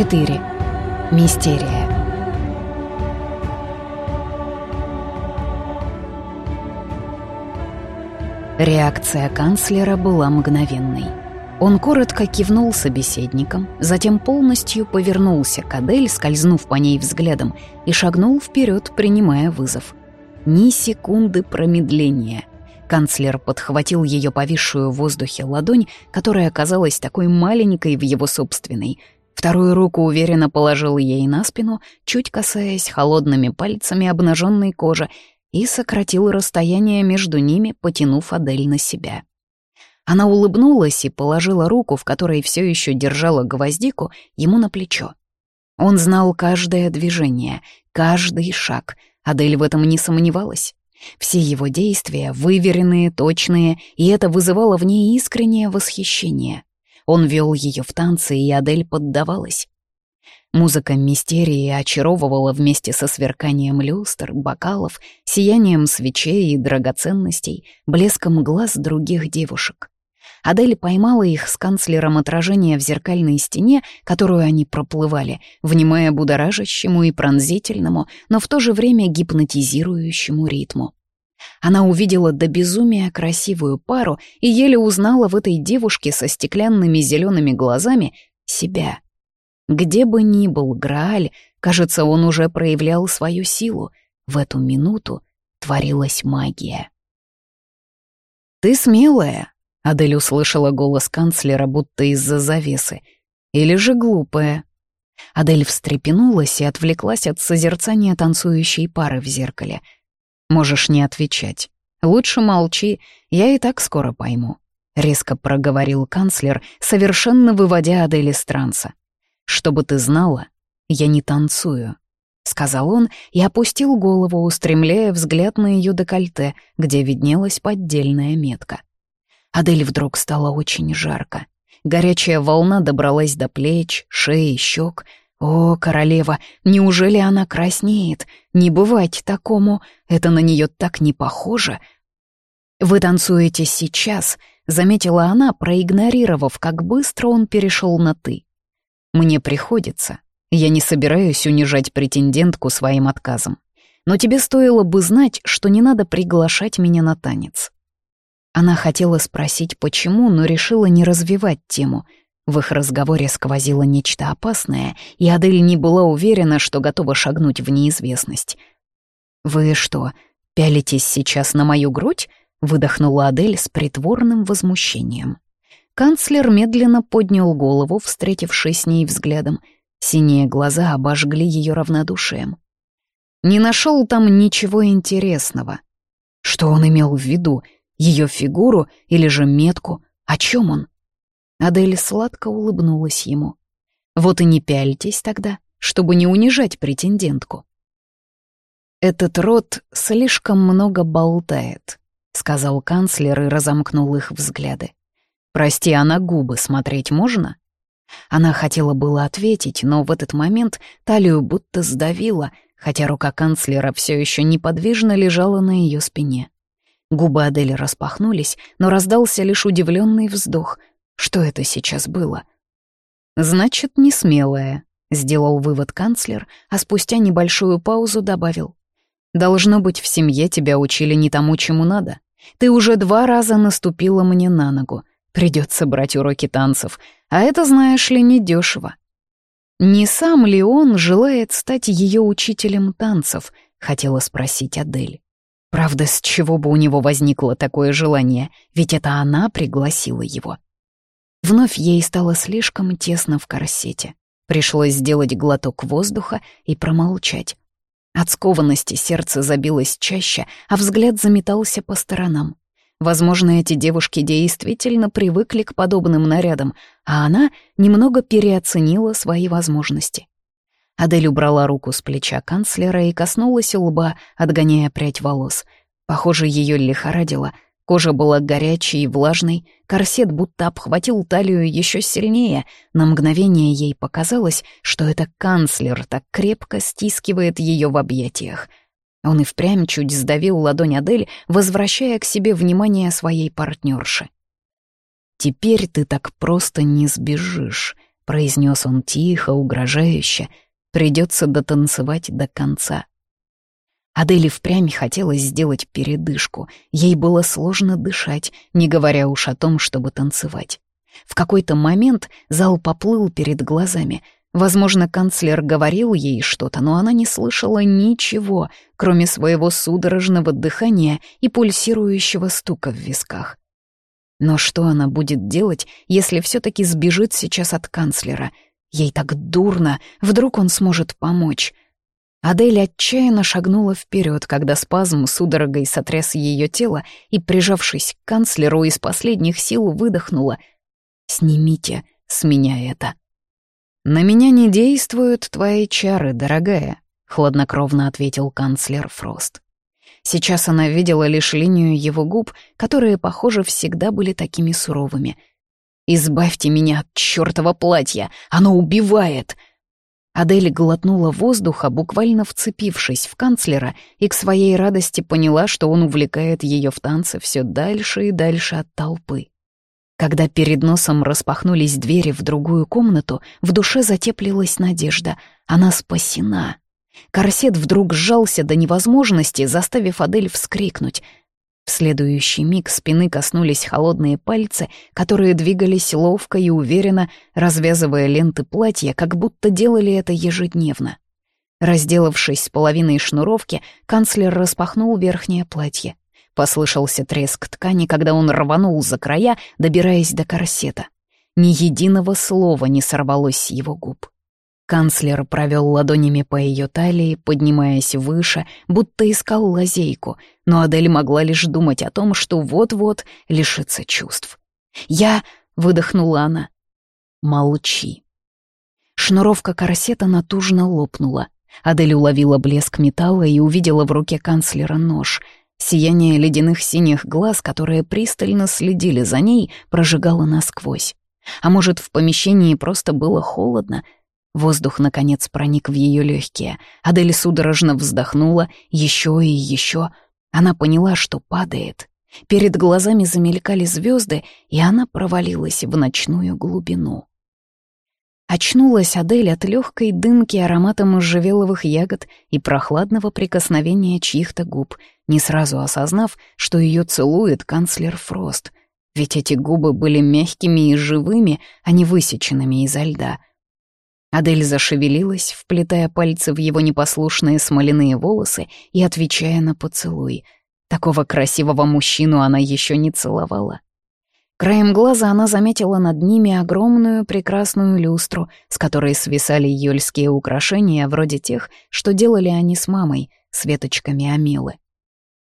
4. Мистерия. Реакция канцлера была мгновенной. Он коротко кивнул собеседникам, затем полностью повернулся к Адель, скользнув по ней взглядом, и шагнул вперед, принимая вызов. Ни секунды промедления. Канцлер подхватил ее повисшую в воздухе ладонь, которая оказалась такой маленькой в его собственной. Вторую руку уверенно положил ей на спину, чуть касаясь холодными пальцами обнаженной кожи, и сократил расстояние между ними, потянув Адель на себя. Она улыбнулась и положила руку, в которой все еще держала гвоздику, ему на плечо. Он знал каждое движение, каждый шаг. Адель в этом не сомневалась. Все его действия выверенные, точные, и это вызывало в ней искреннее восхищение. Он вел ее в танцы, и Адель поддавалась. Музыка мистерии очаровывала вместе со сверканием люстр, бокалов, сиянием свечей и драгоценностей, блеском глаз других девушек. Адель поймала их с канцлером отражения в зеркальной стене, которую они проплывали, внимая будоражащему и пронзительному, но в то же время гипнотизирующему ритму. Она увидела до безумия красивую пару и еле узнала в этой девушке со стеклянными зелеными глазами себя. Где бы ни был Грааль, кажется, он уже проявлял свою силу. В эту минуту творилась магия. «Ты смелая», — Адель услышала голос канцлера, будто из-за завесы. «Или же глупая». Адель встрепенулась и отвлеклась от созерцания танцующей пары в зеркале. «Можешь не отвечать. Лучше молчи, я и так скоро пойму», — резко проговорил канцлер, совершенно выводя Адель из транса. «Чтобы ты знала, я не танцую», — сказал он и опустил голову, устремляя взгляд на ее декольте, где виднелась поддельная метка. Адель вдруг стало очень жарко. Горячая волна добралась до плеч, шеи, щек. О, королева, неужели она краснеет? Не бывать такому, это на нее так не похоже. «Вы танцуете сейчас», — заметила она, проигнорировав, как быстро он перешел на «ты». Мне приходится. Я не собираюсь унижать претендентку своим отказом. Но тебе стоило бы знать, что не надо приглашать меня на танец. Она хотела спросить, почему, но решила не развивать тему. В их разговоре сквозило нечто опасное, и Адель не была уверена, что готова шагнуть в неизвестность. «Вы что, пялитесь сейчас на мою грудь?» — выдохнула Адель с притворным возмущением. Канцлер медленно поднял голову, встретившись с ней взглядом. Синие глаза обожгли ее равнодушием. Не нашел там ничего интересного. Что он имел в виду? Ее фигуру или же метку? О чем он? Адель сладко улыбнулась ему. Вот и не пяльтесь тогда, чтобы не унижать претендентку. «Этот род слишком много болтает», — сказал канцлер и разомкнул их взгляды. «Прости, а на губы смотреть можно?» Она хотела было ответить, но в этот момент талию будто сдавила, хотя рука канцлера все еще неподвижно лежала на ее спине. Губы Адели распахнулись, но раздался лишь удивленный вздох. Что это сейчас было? «Значит, не смелая», — сделал вывод канцлер, а спустя небольшую паузу добавил. «Должно быть, в семье тебя учили не тому, чему надо. Ты уже два раза наступила мне на ногу. Придется брать уроки танцев, а это, знаешь ли, недешево. Не сам ли он желает стать ее учителем танцев, хотела спросить Адель. Правда, с чего бы у него возникло такое желание, ведь это она пригласила его. Вновь ей стало слишком тесно в корсете. Пришлось сделать глоток воздуха и промолчать. От скованности сердце забилось чаще, а взгляд заметался по сторонам. Возможно, эти девушки действительно привыкли к подобным нарядам, а она немного переоценила свои возможности. Адель убрала руку с плеча канцлера и коснулась лба, отгоняя прядь волос. Похоже, ее лихорадило. Кожа была горячей и влажной, корсет будто обхватил талию еще сильнее. На мгновение ей показалось, что это канцлер так крепко стискивает ее в объятиях — он и впрямь чуть сдавил ладонь Адель, возвращая к себе внимание своей партнерши. «Теперь ты так просто не сбежишь», — произнес он тихо, угрожающе, придется дотанцевать до конца. Адели впрямь хотелось сделать передышку. Ей было сложно дышать, не говоря уж о том, чтобы танцевать. В какой-то момент зал поплыл перед глазами. Возможно, канцлер говорил ей что-то, но она не слышала ничего, кроме своего судорожного дыхания и пульсирующего стука в висках. Но что она будет делать, если все-таки сбежит сейчас от канцлера? Ей так дурно, вдруг он сможет помочь. Адель отчаянно шагнула вперед, когда спазм судорогой сотряс ее тело и, прижавшись к канцлеру, из последних сил выдохнула. «Снимите с меня это». «На меня не действуют твои чары, дорогая», — хладнокровно ответил канцлер Фрост. Сейчас она видела лишь линию его губ, которые, похоже, всегда были такими суровыми. «Избавьте меня от чёртова платья! Оно убивает!» Адель глотнула воздуха, буквально вцепившись в канцлера, и к своей радости поняла, что он увлекает ее в танце все дальше и дальше от толпы. Когда перед носом распахнулись двери в другую комнату, в душе затеплилась надежда. Она спасена. Корсет вдруг сжался до невозможности, заставив Адель вскрикнуть — в следующий миг спины коснулись холодные пальцы, которые двигались ловко и уверенно, развязывая ленты платья, как будто делали это ежедневно. Разделавшись с половиной шнуровки, канцлер распахнул верхнее платье. Послышался треск ткани, когда он рванул за края, добираясь до корсета. Ни единого слова не сорвалось с его губ. Канцлер провел ладонями по ее талии, поднимаясь выше, будто искал лазейку, но Адель могла лишь думать о том, что вот-вот лишится чувств. «Я...» — выдохнула она. «Молчи». Шнуровка корсета натужно лопнула. Адель уловила блеск металла и увидела в руке канцлера нож. Сияние ледяных синих глаз, которые пристально следили за ней, прожигало насквозь. А может, в помещении просто было холодно — Воздух, наконец, проник в ее легкие. Адель судорожно вздохнула, еще и еще. Она поняла, что падает. Перед глазами замелькали звезды, и она провалилась в ночную глубину. Очнулась Адель от легкой дымки аромата можжевеловых ягод и прохладного прикосновения чьих-то губ, не сразу осознав, что ее целует канцлер Фрост. Ведь эти губы были мягкими и живыми, а не высеченными изо льда — Адель зашевелилась, вплетая пальцы в его непослушные смоляные волосы и отвечая на поцелуй. Такого красивого мужчину она еще не целовала. Краем глаза она заметила над ними огромную прекрасную люстру, с которой свисали юльские украшения, вроде тех, что делали они с мамой, с веточками амелы.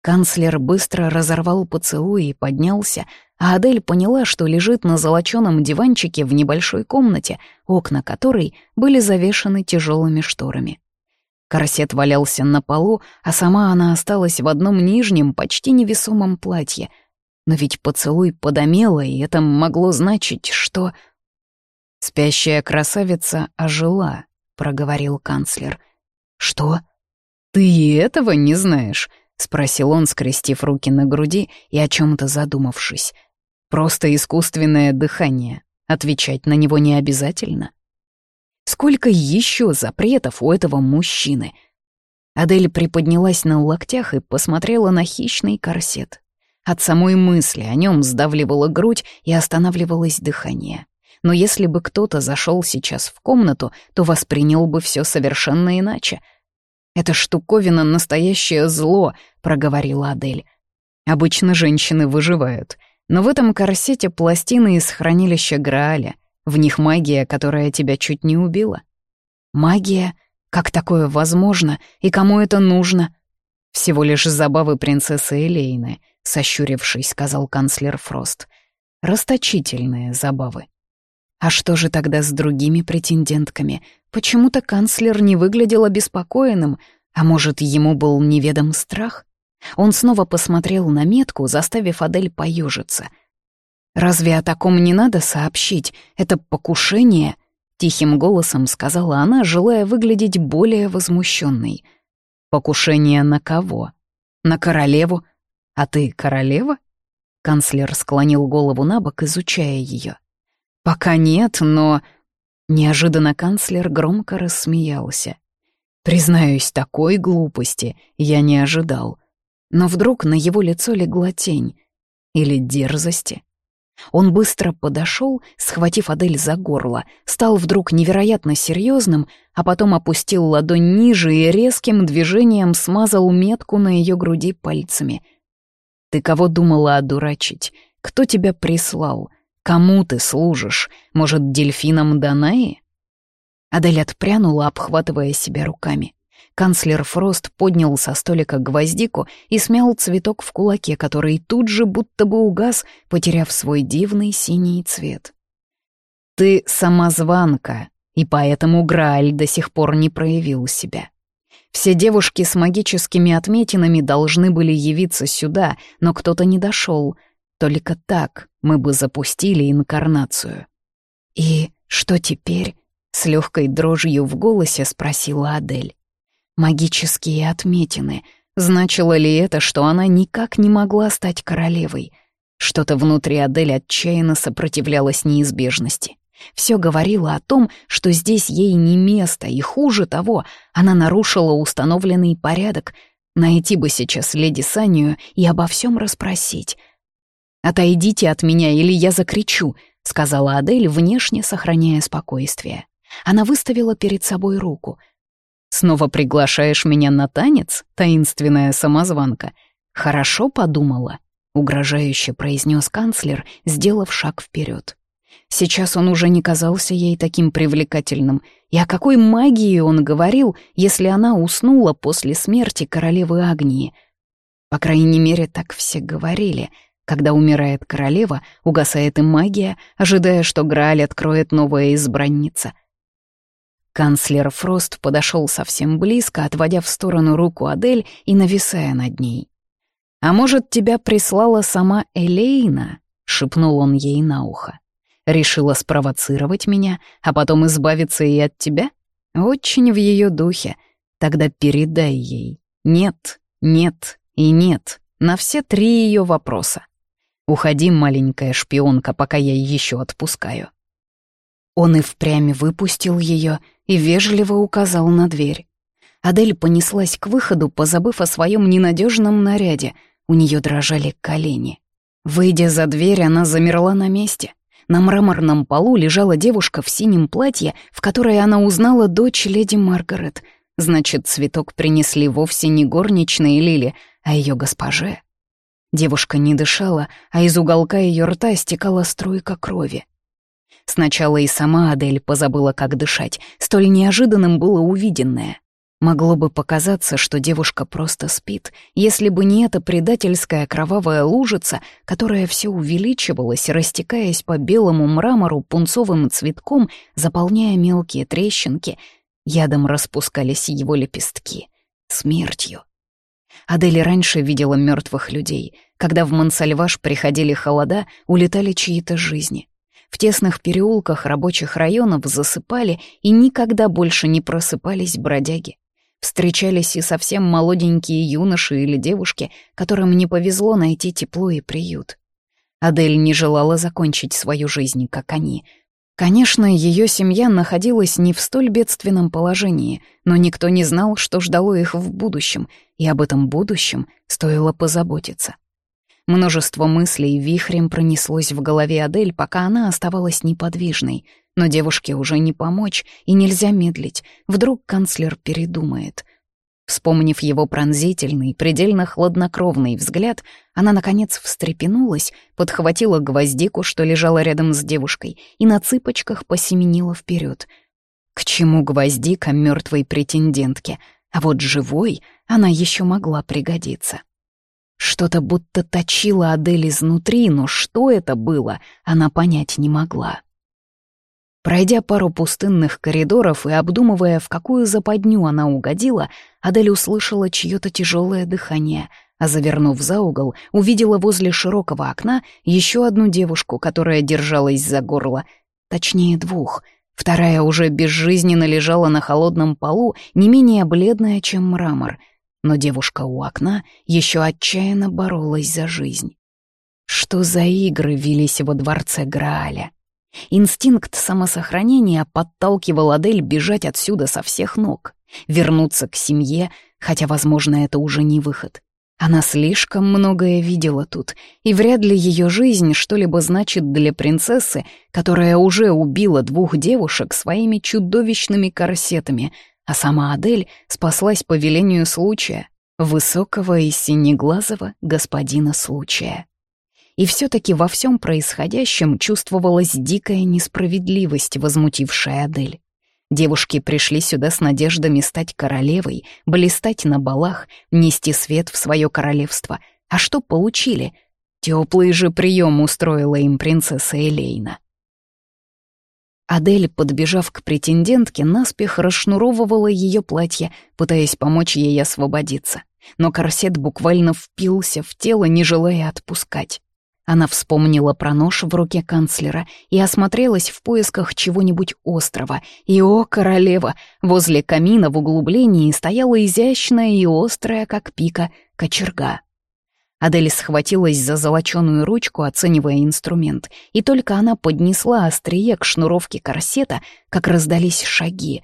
Канцлер быстро разорвал поцелуй и поднялся, а Адель поняла, что лежит на золочёном диванчике в небольшой комнате, окна которой были завешаны тяжелыми шторами. Корсет валялся на полу, а сама она осталась в одном нижнем, почти невесомом платье. Но ведь поцелуй подомела, и это могло значить, что... «Спящая красавица ожила», — проговорил канцлер. «Что? Ты и этого не знаешь?» — спросил он, скрестив руки на груди и о чем то задумавшись. «Просто искусственное дыхание. Отвечать на него не обязательно». «Сколько еще запретов у этого мужчины?» Адель приподнялась на локтях и посмотрела на хищный корсет. От самой мысли о нем сдавливала грудь и останавливалось дыхание. Но если бы кто-то зашел сейчас в комнату, то воспринял бы все совершенно иначе — «Эта штуковина — настоящее зло», — проговорила Адель. «Обычно женщины выживают, но в этом корсете пластины из хранилища Грааля. В них магия, которая тебя чуть не убила». «Магия? Как такое возможно? И кому это нужно?» «Всего лишь забавы принцессы Элейны», — сощурившись, сказал канцлер Фрост. «Расточительные забавы». А что же тогда с другими претендентками? Почему-то канцлер не выглядел обеспокоенным, а может, ему был неведом страх? Он снова посмотрел на метку, заставив Адель поежиться. «Разве о таком не надо сообщить? Это покушение?» — тихим голосом сказала она, желая выглядеть более возмущенной. «Покушение на кого? На королеву? А ты королева?» Канцлер склонил голову на бок, изучая ее. «Пока нет, но...» Неожиданно канцлер громко рассмеялся. Признаюсь, такой глупости я не ожидал. Но вдруг на его лицо легла тень. Или дерзости. Он быстро подошел, схватив Адель за горло, стал вдруг невероятно серьезным, а потом опустил ладонь ниже и резким движением смазал метку на ее груди пальцами. «Ты кого думала одурачить? Кто тебя прислал? Кому ты служишь? Может, дельфинам Данаи?» Адель отпрянула, обхватывая себя руками. Канцлер Фрост поднял со столика гвоздику и смял цветок в кулаке, который тут же будто бы угас, потеряв свой дивный синий цвет. «Ты самозванка, и поэтому Грааль до сих пор не проявил себя. Все девушки с магическими отметинами должны были явиться сюда, но кто-то не дошел. Только так мы бы запустили инкарнацию». «И что теперь?» — с легкой дрожью в голосе спросила Адель. Магические отметины. Значило ли это, что она никак не могла стать королевой? Что-то внутри Адель отчаянно сопротивлялось неизбежности. Все говорило о том, что здесь ей не место, и хуже того, она нарушила установленный порядок. Найти бы сейчас леди Санию и обо всем расспросить. «Отойдите от меня, или я закричу», — сказала Адель, внешне сохраняя спокойствие. Она выставила перед собой руку — Снова приглашаешь меня на танец, таинственная самозванка? Хорошо подумала, угрожающе произнес канцлер, сделав шаг вперед. Сейчас он уже не казался ей таким привлекательным. И о какой магии он говорил, если она уснула после смерти королевы Агнии? По крайней мере, так все говорили. Когда умирает королева, угасает и магия, ожидая, что Грааль откроет новая избранница — Канцлер Фрост подошел совсем близко, отводя в сторону руку Адель и нависая над ней. «А может, тебя прислала сама Элейна?» — шепнул он ей на ухо. «Решила спровоцировать меня, а потом избавиться и от тебя? Очень в ее духе. Тогда передай ей. Нет, нет и нет на все три ее вопроса. Уходи, маленькая шпионка, пока я еще отпускаю». Он и впрямь выпустил ее и вежливо указал на дверь. Адель понеслась к выходу, позабыв о своем ненадежном наряде. У нее дрожали колени. Выйдя за дверь, она замерла на месте. На мраморном полу лежала девушка в синем платье, в которой она узнала дочь леди Маргарет. Значит, цветок принесли вовсе не горничной Лили, а ее госпоже. Девушка не дышала, а из уголка ее рта стекала струйка крови. Сначала и сама Адель позабыла, как дышать. Столь неожиданным было увиденное. Могло бы показаться, что девушка просто спит, если бы не эта предательская кровавая лужица, которая все увеличивалась, растекаясь по белому мрамору пунцовым цветком, заполняя мелкие трещинки. Ядом распускались его лепестки. Смертью. Адель раньше видела мертвых людей. Когда в Мансальваш приходили холода, улетали чьи-то жизни. В тесных переулках рабочих районов засыпали и никогда больше не просыпались бродяги. Встречались и совсем молоденькие юноши или девушки, которым не повезло найти тепло и приют. Адель не желала закончить свою жизнь, как они. Конечно, ее семья находилась не в столь бедственном положении, но никто не знал, что ждало их в будущем, и об этом будущем стоило позаботиться. Множество мыслей вихрем пронеслось в голове Адель, пока она оставалась неподвижной. Но девушке уже не помочь, и нельзя медлить. Вдруг канцлер передумает. Вспомнив его пронзительный, предельно хладнокровный взгляд, она, наконец, встрепенулась, подхватила гвоздику, что лежала рядом с девушкой, и на цыпочках посеменила вперед. К чему гвоздика мертвой претендентке? А вот живой она еще могла пригодиться. Что-то будто точило Адель изнутри, но что это было, она понять не могла. Пройдя пару пустынных коридоров и обдумывая, в какую западню она угодила, Адель услышала чье-то тяжелое дыхание, а завернув за угол, увидела возле широкого окна еще одну девушку, которая держалась за горло, точнее двух. Вторая уже безжизненно лежала на холодном полу, не менее бледная, чем мрамор — но девушка у окна еще отчаянно боролась за жизнь. Что за игры велись во дворце Грааля? Инстинкт самосохранения подталкивал Адель бежать отсюда со всех ног, вернуться к семье, хотя, возможно, это уже не выход. Она слишком многое видела тут, и вряд ли ее жизнь что-либо значит для принцессы, которая уже убила двух девушек своими чудовищными корсетами, а сама Адель спаслась по велению случая, высокого и синеглазого господина случая. И все-таки во всем происходящем чувствовалась дикая несправедливость, возмутившая Адель. Девушки пришли сюда с надеждами стать королевой, блистать на балах, нести свет в свое королевство. А что получили? Теплый же прием устроила им принцесса Элейна. Адель, подбежав к претендентке, наспех расшнуровывала ее платье, пытаясь помочь ей освободиться. Но корсет буквально впился в тело, не желая отпускать. Она вспомнила про нож в руке канцлера и осмотрелась в поисках чего-нибудь острого. И, о, королева, возле камина в углублении стояла изящная и острая, как пика, кочерга. Адель схватилась за золоченую ручку, оценивая инструмент, и только она поднесла острие к шнуровке корсета, как раздались шаги.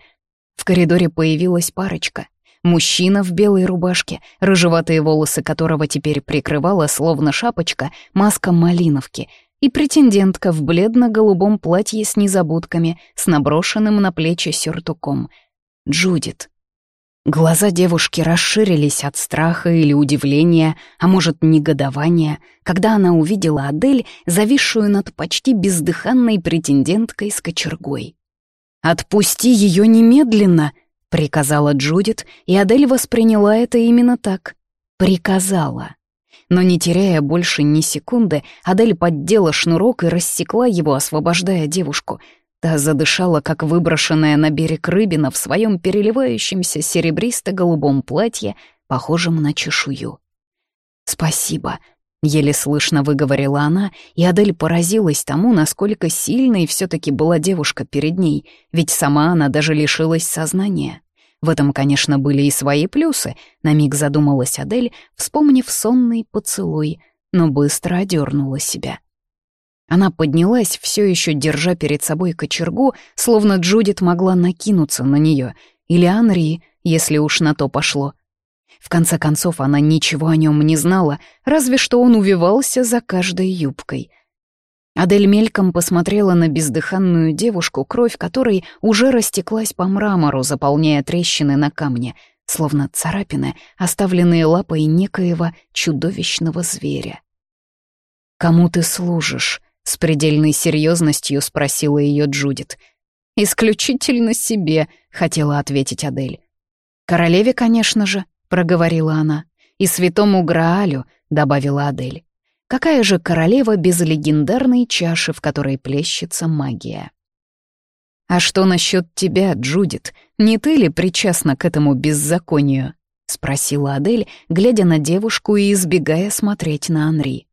В коридоре появилась парочка — Мужчина в белой рубашке, рыжеватые волосы которого теперь прикрывала, словно шапочка, маска малиновки, и претендентка в бледно-голубом платье с незабудками, с наброшенным на плечи сюртуком. Джудит. Глаза девушки расширились от страха или удивления, а может, негодования, когда она увидела Адель, зависшую над почти бездыханной претенденткой с кочергой. «Отпусти ее немедленно!» Приказала Джудит, и Адель восприняла это именно так. Приказала. Но не теряя больше ни секунды, Адель поддела шнурок и рассекла его, освобождая девушку. Та задышала, как выброшенная на берег рыбина в своем переливающемся серебристо-голубом платье, похожем на чешую. «Спасибо», — еле слышно выговорила она, и Адель поразилась тому, насколько сильной все таки была девушка перед ней, ведь сама она даже лишилась сознания. В этом, конечно, были и свои плюсы, на миг задумалась Адель, вспомнив сонный поцелуй, но быстро одернула себя. Она поднялась, все еще держа перед собой кочергу, словно Джудит могла накинуться на нее, или Анри, если уж на то пошло — в конце концов, она ничего о нем не знала, разве что он увивался за каждой юбкой. Адель мельком посмотрела на бездыханную девушку, кровь которой уже растеклась по мрамору, заполняя трещины на камне, словно царапины, оставленные лапой некоего чудовищного зверя. «Кому ты служишь?» — с предельной серьезностью спросила ее Джудит. «Исключительно себе», — хотела ответить Адель. «Королеве, конечно же», проговорила она. «И святому Граалю», — добавила Адель. «Какая же королева без легендарной чаши, в которой плещется магия?» «А что насчет тебя, Джудит? Не ты ли причастна к этому беззаконию?» — спросила Адель, глядя на девушку и избегая смотреть на Анри.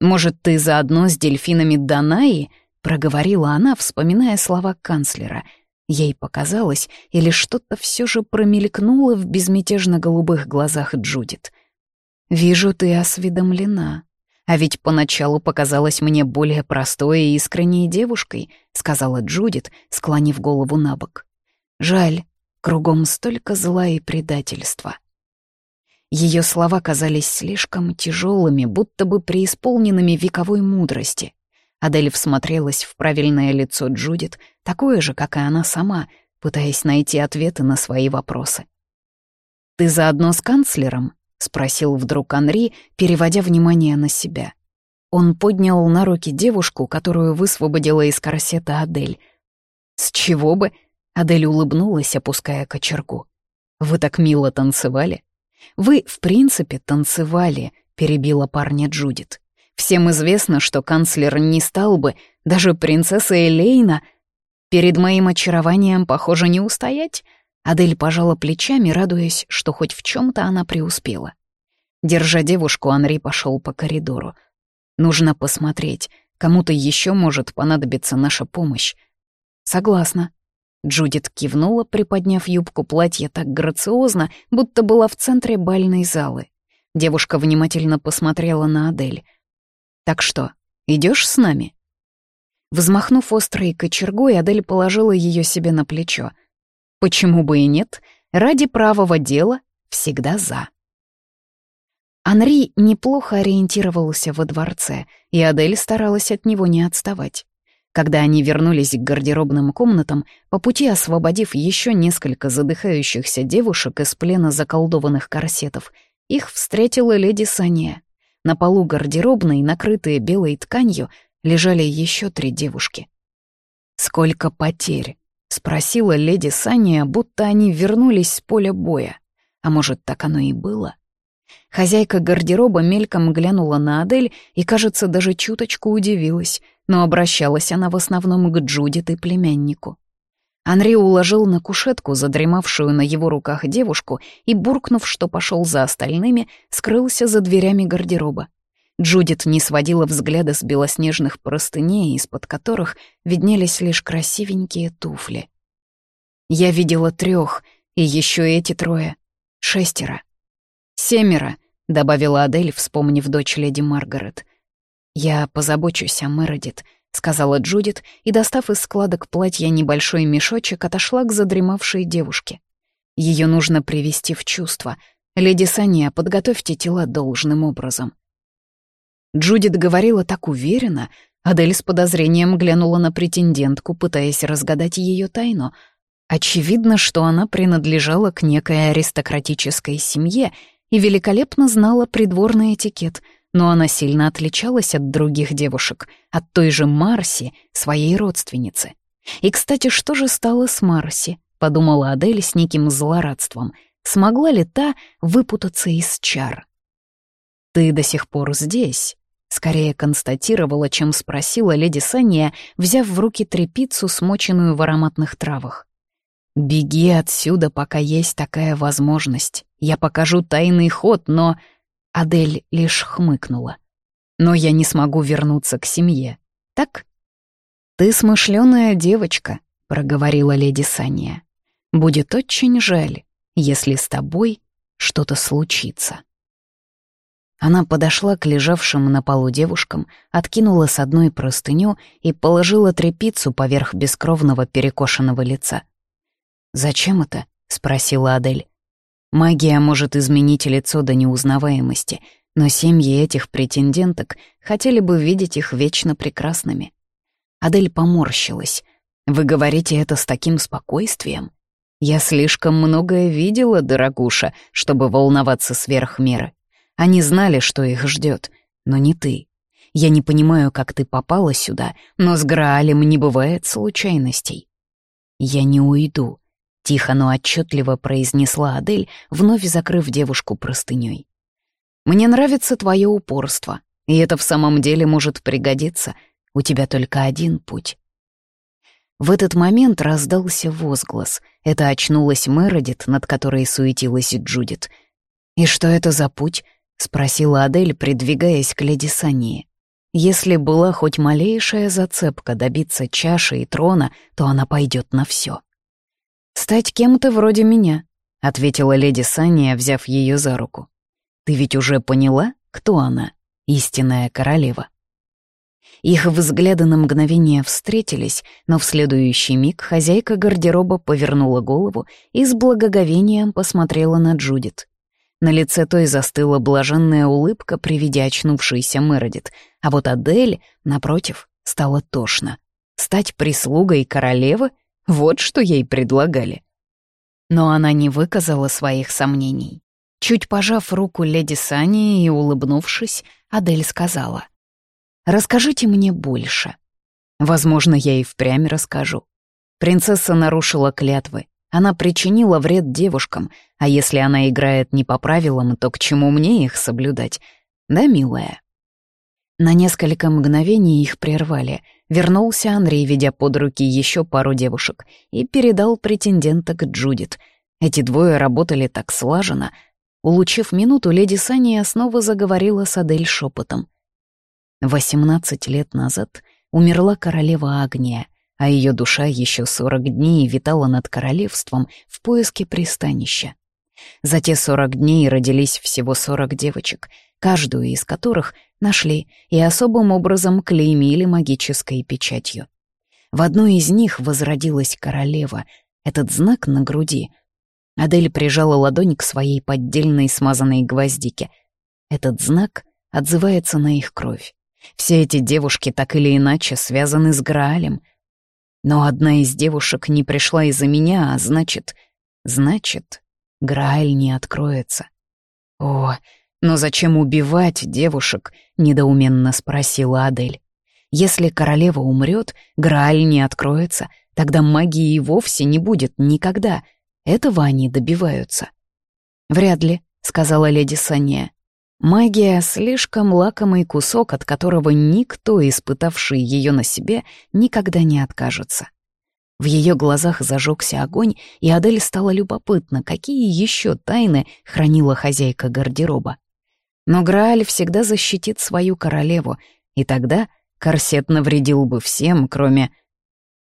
«Может, ты заодно с дельфинами Данаи?» — проговорила она, вспоминая слова канцлера — Ей показалось, или что-то все же промелькнуло в безмятежно-голубых глазах Джудит. «Вижу, ты осведомлена. А ведь поначалу показалась мне более простой и искренней девушкой», — сказала Джудит, склонив голову на бок. «Жаль, кругом столько зла и предательства». Ее слова казались слишком тяжелыми, будто бы преисполненными вековой мудрости. Адель всмотрелась в правильное лицо Джудит, такое же, как и она сама, пытаясь найти ответы на свои вопросы. «Ты заодно с канцлером?» — спросил вдруг Анри, переводя внимание на себя. Он поднял на руки девушку, которую высвободила из корсета Адель. «С чего бы?» — Адель улыбнулась, опуская кочергу. «Вы так мило танцевали?» «Вы, в принципе, танцевали», — перебила парня Джудит. Всем известно, что канцлер не стал бы, даже принцесса Элейна. Перед моим очарованием, похоже, не устоять. Адель пожала плечами, радуясь, что хоть в чем то она преуспела. Держа девушку, Анри пошел по коридору. Нужно посмотреть, кому-то еще может понадобиться наша помощь. Согласна. Джудит кивнула, приподняв юбку платья так грациозно, будто была в центре бальной залы. Девушка внимательно посмотрела на Адель. Так что, идешь с нами?» Взмахнув острой кочергой, Адель положила ее себе на плечо. Почему бы и нет? Ради правого дела всегда за. Анри неплохо ориентировался во дворце, и Адель старалась от него не отставать. Когда они вернулись к гардеробным комнатам, по пути освободив еще несколько задыхающихся девушек из плена заколдованных корсетов, их встретила леди Сания. На полу гардеробной, накрытые белой тканью, лежали еще три девушки. «Сколько потерь?» — спросила леди Сания, будто они вернулись с поля боя. А может, так оно и было? Хозяйка гардероба мельком глянула на Адель и, кажется, даже чуточку удивилась, но обращалась она в основном к Джудит и племяннику. Анри уложил на кушетку задремавшую на его руках девушку и, буркнув, что пошел за остальными, скрылся за дверями гардероба. Джудит не сводила взгляда с белоснежных простыней, из-под которых виднелись лишь красивенькие туфли. «Я видела трех, и еще эти трое. Шестеро. «Семеро», — добавила Адель, вспомнив дочь леди Маргарет. «Я позабочусь о Мередит», — сказала Джудит, и, достав из складок платья небольшой мешочек, отошла к задремавшей девушке. Ее нужно привести в чувство. Леди Сания, подготовьте тела должным образом. Джудит говорила так уверенно, Адель с подозрением глянула на претендентку, пытаясь разгадать ее тайну. Очевидно, что она принадлежала к некой аристократической семье — и великолепно знала придворный этикет, но она сильно отличалась от других девушек, от той же Марси, своей родственницы. И, кстати, что же стало с Марси? Подумала Адель с неким злорадством. Смогла ли та выпутаться из чар? «Ты до сих пор здесь», — скорее констатировала, чем спросила леди Сания, взяв в руки трепицу, смоченную в ароматных травах. «Беги отсюда, пока есть такая возможность. Я покажу тайный ход, но...» Адель лишь хмыкнула. «Но я не смогу вернуться к семье. Так?» «Ты смышленая девочка», — проговорила леди Сания. «Будет очень жаль, если с тобой что-то случится». Она подошла к лежавшим на полу девушкам, откинула с одной простыню и положила тряпицу поверх бескровного перекошенного лица. «Зачем это?» — спросила Адель. «Магия может изменить лицо до неузнаваемости, но семьи этих претенденток хотели бы видеть их вечно прекрасными». Адель поморщилась. «Вы говорите это с таким спокойствием?» «Я слишком многое видела, дорогуша, чтобы волноваться сверх меры. Они знали, что их ждет, но не ты. Я не понимаю, как ты попала сюда, но с Граалем не бывает случайностей. Я не уйду, Тихо, но отчетливо произнесла Адель, вновь закрыв девушку простыней. «Мне нравится твое упорство, и это в самом деле может пригодиться. У тебя только один путь». В этот момент раздался возглас. Это очнулась Мередит, над которой суетилась Джудит. «И что это за путь?» — спросила Адель, придвигаясь к леди Сании. Если была хоть малейшая зацепка добиться чаши и трона, то она пойдет на все. «Стать кем-то вроде меня», — ответила леди Саня, взяв ее за руку. «Ты ведь уже поняла, кто она, истинная королева?» Их взгляды на мгновение встретились, но в следующий миг хозяйка гардероба повернула голову и с благоговением посмотрела на Джудит. На лице той застыла блаженная улыбка при виде очнувшейся Мередит, а вот Адель, напротив, стало тошно. Стать прислугой королевы — вот что ей предлагали. Но она не выказала своих сомнений. Чуть пожав руку леди Сани и улыбнувшись, Адель сказала. «Расскажите мне больше. Возможно, я и впрямь расскажу. Принцесса нарушила клятвы. Она причинила вред девушкам, а если она играет не по правилам, то к чему мне их соблюдать? Да, милая?» На несколько мгновений их прервали. Вернулся Андрей, ведя под руки еще пару девушек, и передал претендента к Джудит. Эти двое работали так слаженно. Улучив минуту, леди Сания снова заговорила с Адель шепотом. Восемнадцать лет назад умерла королева Агния, а ее душа еще сорок дней витала над королевством в поиске пристанища. За те сорок дней родились всего сорок девочек, каждую из которых нашли и особым образом клеймили магической печатью. В одной из них возродилась королева, этот знак на груди. Адель прижала ладонь к своей поддельной смазанной гвоздике. Этот знак отзывается на их кровь. Все эти девушки так или иначе связаны с Граалем. Но одна из девушек не пришла из-за меня, а значит... Значит, Грааль не откроется. О, но зачем убивать девушек? Недоуменно спросила Адель. Если королева умрет, Грааль не откроется, тогда магии и вовсе не будет никогда. Этого они добиваются. «Вряд ли», — сказала леди Сания. Магия — слишком лакомый кусок, от которого никто, испытавший ее на себе, никогда не откажется. В ее глазах зажегся огонь, и Адель стала любопытна, какие еще тайны хранила хозяйка гардероба. Но Грааль всегда защитит свою королеву, и тогда корсет навредил бы всем, кроме...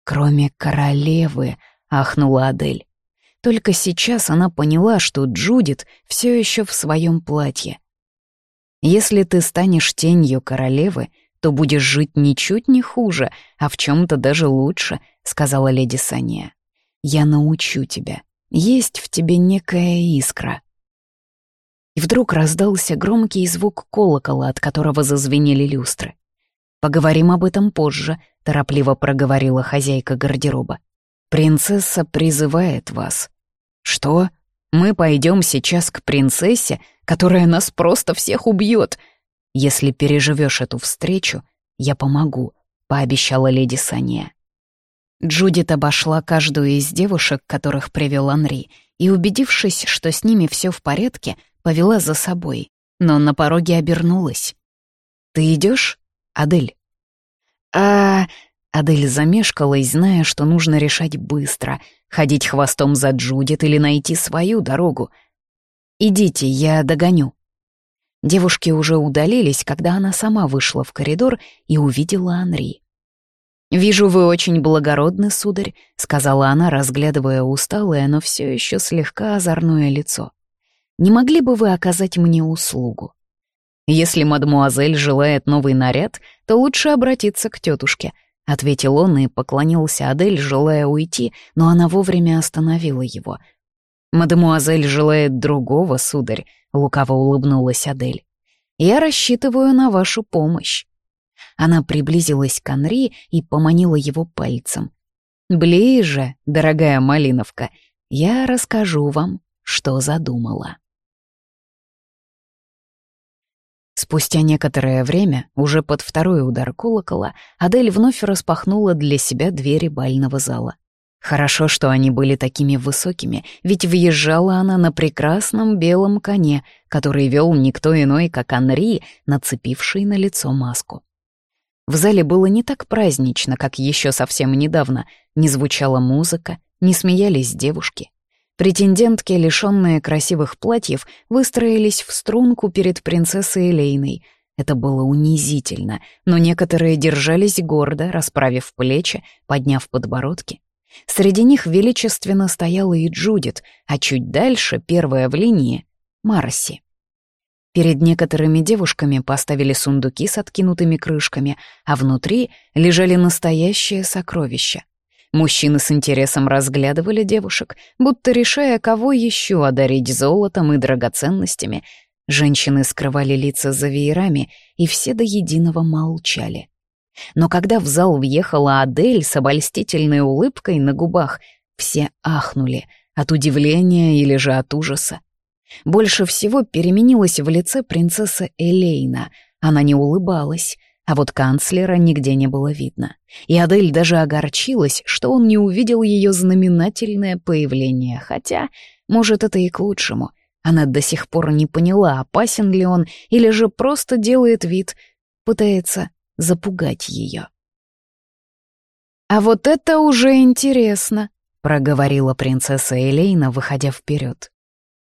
«Кроме королевы», — ахнула Адель. Только сейчас она поняла, что Джудит все еще в своем платье. Если ты станешь тенью королевы, то будешь жить ничуть не хуже, а в чем то даже лучше», — сказала леди Сания. «Я научу тебя. Есть в тебе некая искра». И вдруг раздался громкий звук колокола, от которого зазвенели люстры. «Поговорим об этом позже», — торопливо проговорила хозяйка гардероба. «Принцесса призывает вас». «Что? Мы пойдем сейчас к принцессе, которая нас просто всех убьет. Если переживешь эту встречу, я помогу», — пообещала леди Сания. Джудит обошла каждую из девушек, которых привел Анри, и, убедившись, что с ними все в порядке, повела за собой, но на пороге обернулась. «Ты идешь, Адель?» «А...» Адель замешкалась, зная, что нужно решать быстро, ходить хвостом за Джудит или найти свою дорогу — «Идите, я догоню». Девушки уже удалились, когда она сама вышла в коридор и увидела Анри. «Вижу, вы очень благородны, сударь», — сказала она, разглядывая усталое, но все еще слегка озорное лицо. «Не могли бы вы оказать мне услугу? Если мадмуазель желает новый наряд, то лучше обратиться к тетушке», — ответил он и поклонился Адель, желая уйти, но она вовремя остановила его — «Мадемуазель желает другого, сударь», — лукаво улыбнулась Адель. «Я рассчитываю на вашу помощь». Она приблизилась к Анри и поманила его пальцем. «Ближе, дорогая Малиновка, я расскажу вам, что задумала». Спустя некоторое время, уже под второй удар колокола, Адель вновь распахнула для себя двери бального зала. Хорошо, что они были такими высокими, ведь въезжала она на прекрасном белом коне, который вел никто иной, как Анри, нацепивший на лицо маску. В зале было не так празднично, как еще совсем недавно. Не звучала музыка, не смеялись девушки. Претендентки, лишенные красивых платьев, выстроились в струнку перед принцессой Элейной. Это было унизительно, но некоторые держались гордо, расправив плечи, подняв подбородки. Среди них величественно стояла и Джудит, а чуть дальше, первая в линии — Марси. Перед некоторыми девушками поставили сундуки с откинутыми крышками, а внутри лежали настоящие сокровища. Мужчины с интересом разглядывали девушек, будто решая, кого еще одарить золотом и драгоценностями. Женщины скрывали лица за веерами, и все до единого молчали. Но когда в зал въехала Адель с обольстительной улыбкой на губах, все ахнули от удивления или же от ужаса. Больше всего переменилась в лице принцесса Элейна. Она не улыбалась, а вот канцлера нигде не было видно. И Адель даже огорчилась, что он не увидел ее знаменательное появление, хотя, может, это и к лучшему. Она до сих пор не поняла, опасен ли он или же просто делает вид, пытается запугать ее. «А вот это уже интересно», — проговорила принцесса Элейна, выходя вперед.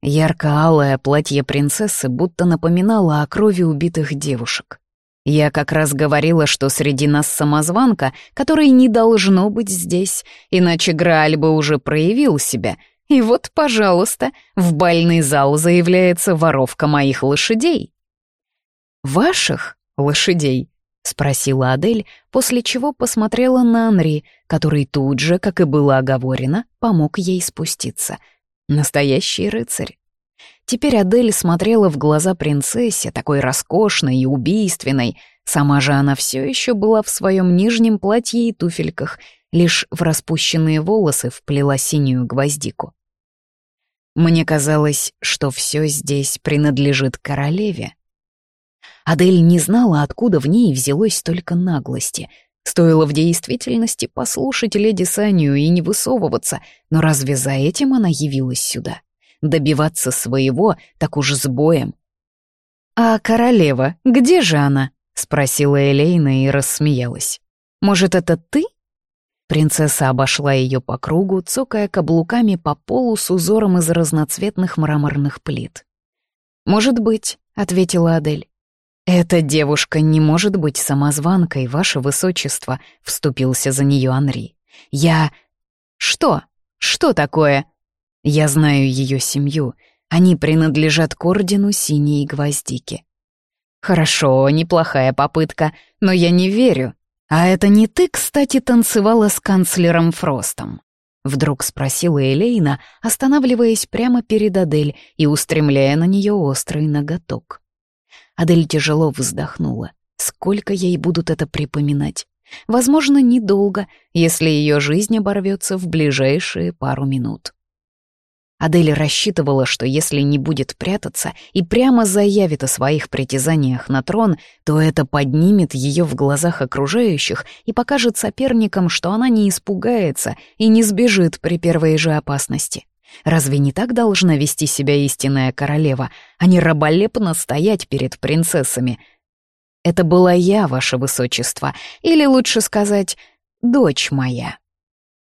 Ярко-алое платье принцессы будто напоминало о крови убитых девушек. Я как раз говорила, что среди нас самозванка, которой не должно быть здесь, иначе Грааль бы уже проявил себя. И вот, пожалуйста, в бальный зал заявляется воровка моих лошадей». «Ваших лошадей?» — спросила Адель, после чего посмотрела на Анри, который тут же, как и было оговорено, помог ей спуститься. Настоящий рыцарь. Теперь Адель смотрела в глаза принцессе, такой роскошной и убийственной. Сама же она все еще была в своем нижнем платье и туфельках, лишь в распущенные волосы вплела синюю гвоздику. Мне казалось, что все здесь принадлежит королеве. Адель не знала, откуда в ней взялось столько наглости. Стоило в действительности послушать леди Санию и не высовываться, но разве за этим она явилась сюда? Добиваться своего так уж с боем. «А королева, где же она?» — спросила Элейна и рассмеялась. «Может, это ты?» Принцесса обошла ее по кругу, цокая каблуками по полу с узором из разноцветных мраморных плит. «Может быть», — ответила Адель. «Эта девушка не может быть самозванкой, ваше высочество», — вступился за нее Анри. «Я...» «Что? Что такое?» «Я знаю ее семью. Они принадлежат к ордену Синей Гвоздики». «Хорошо, неплохая попытка, но я не верю. А это не ты, кстати, танцевала с канцлером Фростом?» Вдруг спросила Элейна, останавливаясь прямо перед Адель и устремляя на нее острый ноготок. Адель тяжело вздохнула. Сколько ей будут это припоминать? Возможно, недолго, если ее жизнь оборвется в ближайшие пару минут. Адель рассчитывала, что если не будет прятаться и прямо заявит о своих притязаниях на трон, то это поднимет ее в глазах окружающих и покажет соперникам, что она не испугается и не сбежит при первой же опасности. Разве не так должна вести себя истинная королева, а не раболепно стоять перед принцессами? Это была я, ваше высочество, или лучше сказать, дочь моя.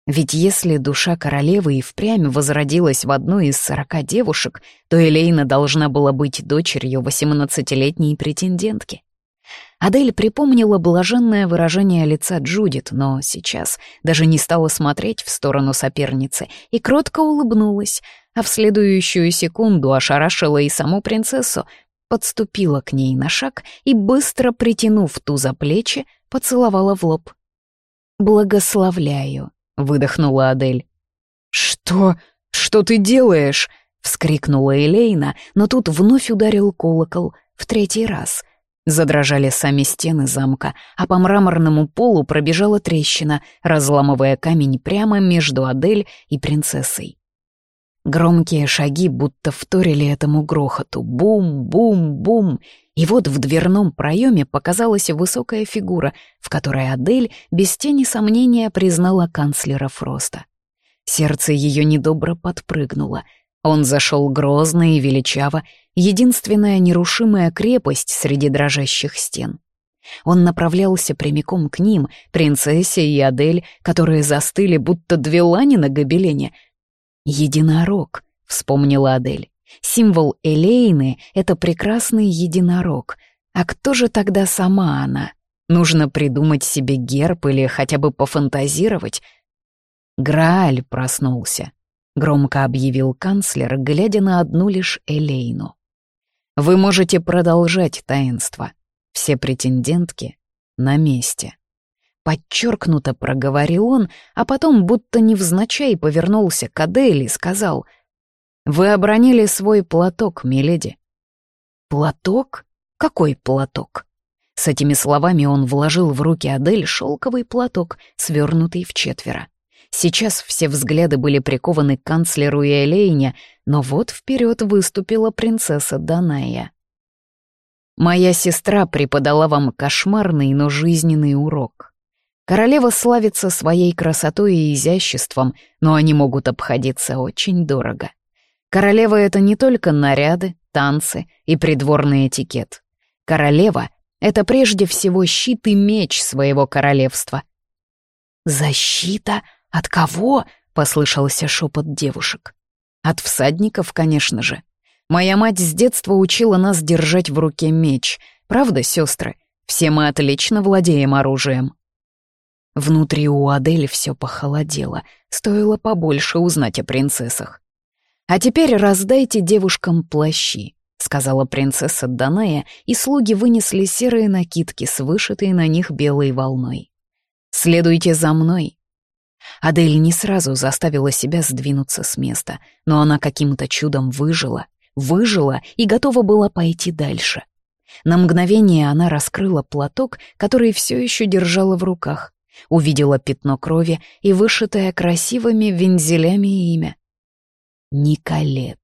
Ведь если душа королевы и впрямь возродилась в одну из сорока девушек, то Элейна должна была быть дочерью восемнадцатилетней претендентки. Адель припомнила блаженное выражение лица Джудит, но сейчас даже не стала смотреть в сторону соперницы и кротко улыбнулась, а в следующую секунду ошарашила и саму принцессу, подступила к ней на шаг и, быстро притянув ту за плечи, поцеловала в лоб. «Благословляю», — выдохнула Адель. «Что? Что ты делаешь?» — вскрикнула Элейна, но тут вновь ударил колокол в третий раз — Задрожали сами стены замка, а по мраморному полу пробежала трещина, разламывая камень прямо между Адель и принцессой. Громкие шаги будто вторили этому грохоту. Бум-бум-бум. И вот в дверном проеме показалась высокая фигура, в которой Адель без тени сомнения признала канцлера Фроста. Сердце ее недобро подпрыгнуло — он зашел грозно и величаво, единственная нерушимая крепость среди дрожащих стен. Он направлялся прямиком к ним, принцессе и Адель, которые застыли, будто две лани на гобелене. «Единорог», — вспомнила Адель. «Символ Элейны — это прекрасный единорог. А кто же тогда сама она? Нужно придумать себе герб или хотя бы пофантазировать». Грааль проснулся. — громко объявил канцлер, глядя на одну лишь Элейну. «Вы можете продолжать таинство. Все претендентки на месте». Подчеркнуто проговорил он, а потом будто невзначай повернулся к Адель и сказал «Вы обронили свой платок, миледи». «Платок? Какой платок?» С этими словами он вложил в руки Адель шелковый платок, свернутый в четверо. Сейчас все взгляды были прикованы к канцлеру и Элейне, но вот вперед выступила принцесса Даная. «Моя сестра преподала вам кошмарный, но жизненный урок. Королева славится своей красотой и изяществом, но они могут обходиться очень дорого. Королева — это не только наряды, танцы и придворный этикет. Королева — это прежде всего щит и меч своего королевства». «Защита?» «От кого?» — послышался шепот девушек. «От всадников, конечно же. Моя мать с детства учила нас держать в руке меч. Правда, сестры? Все мы отлично владеем оружием». Внутри у Адели все похолодело. Стоило побольше узнать о принцессах. «А теперь раздайте девушкам плащи», — сказала принцесса Даная, и слуги вынесли серые накидки с вышитой на них белой волной. «Следуйте за мной». Адель не сразу заставила себя сдвинуться с места, но она каким-то чудом выжила, выжила и готова была пойти дальше. На мгновение она раскрыла платок, который все еще держала в руках, увидела пятно крови и вышитое красивыми вензелями имя. Николет.